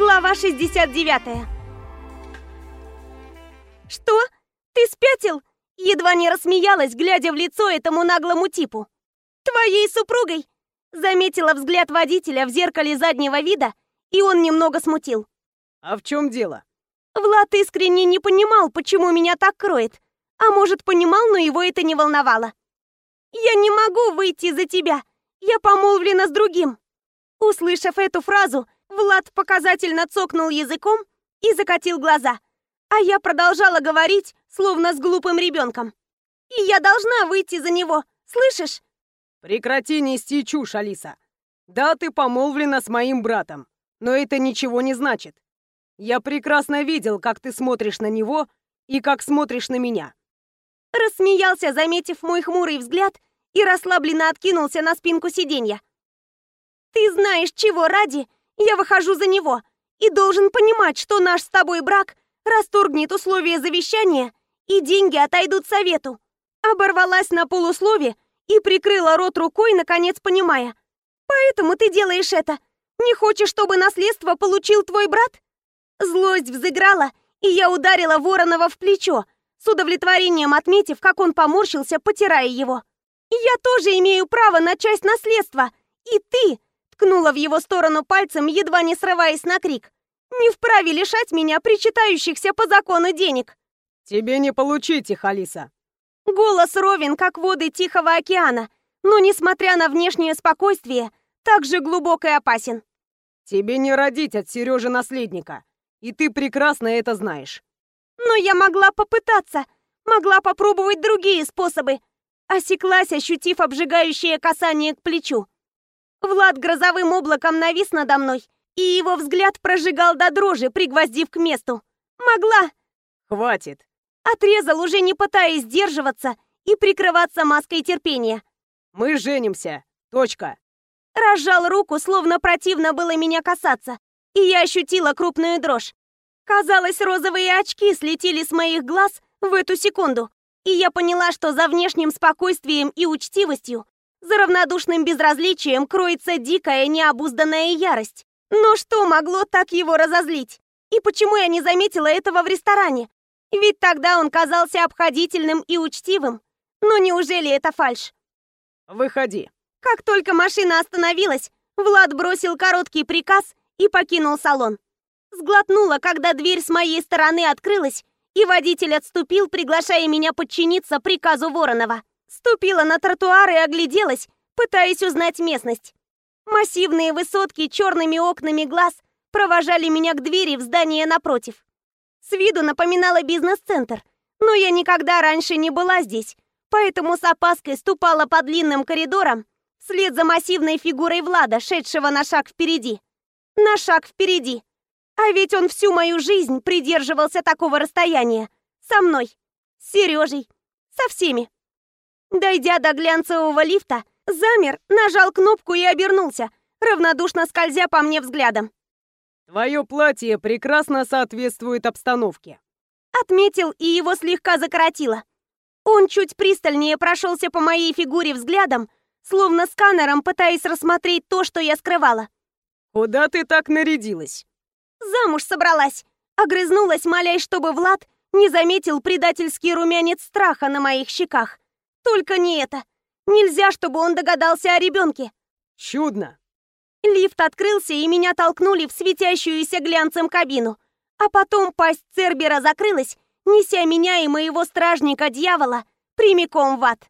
Глава 69 «Что? Ты спятил?» Едва не рассмеялась, глядя в лицо этому наглому типу. «Твоей супругой?» Заметила взгляд водителя в зеркале заднего вида, и он немного смутил. «А в чем дело?» Влад искренне не понимал, почему меня так кроет. А может, понимал, но его это не волновало. «Я не могу выйти за тебя. Я помолвлена с другим». Услышав эту фразу, Влад показательно цокнул языком и закатил глаза. А я продолжала говорить, словно с глупым ребенком. «И я должна выйти за него, слышишь?» «Прекрати нести чушь, Алиса. Да, ты помолвлена с моим братом, но это ничего не значит. Я прекрасно видел, как ты смотришь на него и как смотришь на меня». Рассмеялся, заметив мой хмурый взгляд, и расслабленно откинулся на спинку сиденья. «Ты знаешь, чего ради я выхожу за него, и должен понимать, что наш с тобой брак расторгнет условия завещания, и деньги отойдут совету». Оборвалась на полуслове и прикрыла рот рукой, наконец понимая. «Поэтому ты делаешь это. Не хочешь, чтобы наследство получил твой брат?» Злость взыграла, и я ударила Воронова в плечо, с удовлетворением отметив, как он поморщился, потирая его. «Я тоже имею право на часть наследства, и ты!» Ткнула в его сторону пальцем, едва не срываясь на крик не вправе лишать меня причитающихся по закону денег. Тебе не получить их, Алиса. Голос ровен, как воды Тихого океана, но, несмотря на внешнее спокойствие, также глубок и опасен. Тебе не родить от Сережи наследника, и ты прекрасно это знаешь. Но я могла попытаться, могла попробовать другие способы. Осеклась, ощутив обжигающее касание к плечу. Влад грозовым облаком навис надо мной, и его взгляд прожигал до дрожи, пригвоздив к месту. Могла. Хватит. Отрезал, уже не пытаясь сдерживаться и прикрываться маской терпения. Мы женимся. Точка. Разжал руку, словно противно было меня касаться, и я ощутила крупную дрожь. Казалось, розовые очки слетели с моих глаз в эту секунду, и я поняла, что за внешним спокойствием и учтивостью, за равнодушным безразличием кроется дикая необузданная ярость. Но что могло так его разозлить? И почему я не заметила этого в ресторане? Ведь тогда он казался обходительным и учтивым. Но неужели это фальшь? Выходи. Как только машина остановилась, Влад бросил короткий приказ и покинул салон. Сглотнула, когда дверь с моей стороны открылась, и водитель отступил, приглашая меня подчиниться приказу Воронова. Ступила на тротуар и огляделась, пытаясь узнать местность. Массивные высотки черными окнами глаз провожали меня к двери в здание напротив. С виду напоминала бизнес-центр, но я никогда раньше не была здесь, поэтому с опаской ступала по длинным коридорам вслед за массивной фигурой Влада, шедшего на шаг впереди. На шаг впереди. А ведь он всю мою жизнь придерживался такого расстояния. Со мной, с Сережей, со всеми. Дойдя до глянцевого лифта, Замер, нажал кнопку и обернулся, равнодушно скользя по мне взглядом. «Твое платье прекрасно соответствует обстановке», отметил и его слегка закоротило. Он чуть пристальнее прошелся по моей фигуре взглядом, словно сканером пытаясь рассмотреть то, что я скрывала. «Куда ты так нарядилась?» «Замуж собралась», огрызнулась, молясь, чтобы Влад не заметил предательский румянец страха на моих щеках. Только не это. Нельзя, чтобы он догадался о ребенке. Чудно. Лифт открылся, и меня толкнули в светящуюся глянцем кабину. А потом пасть Цербера закрылась, неся меня и моего стражника-дьявола прямиком в ад.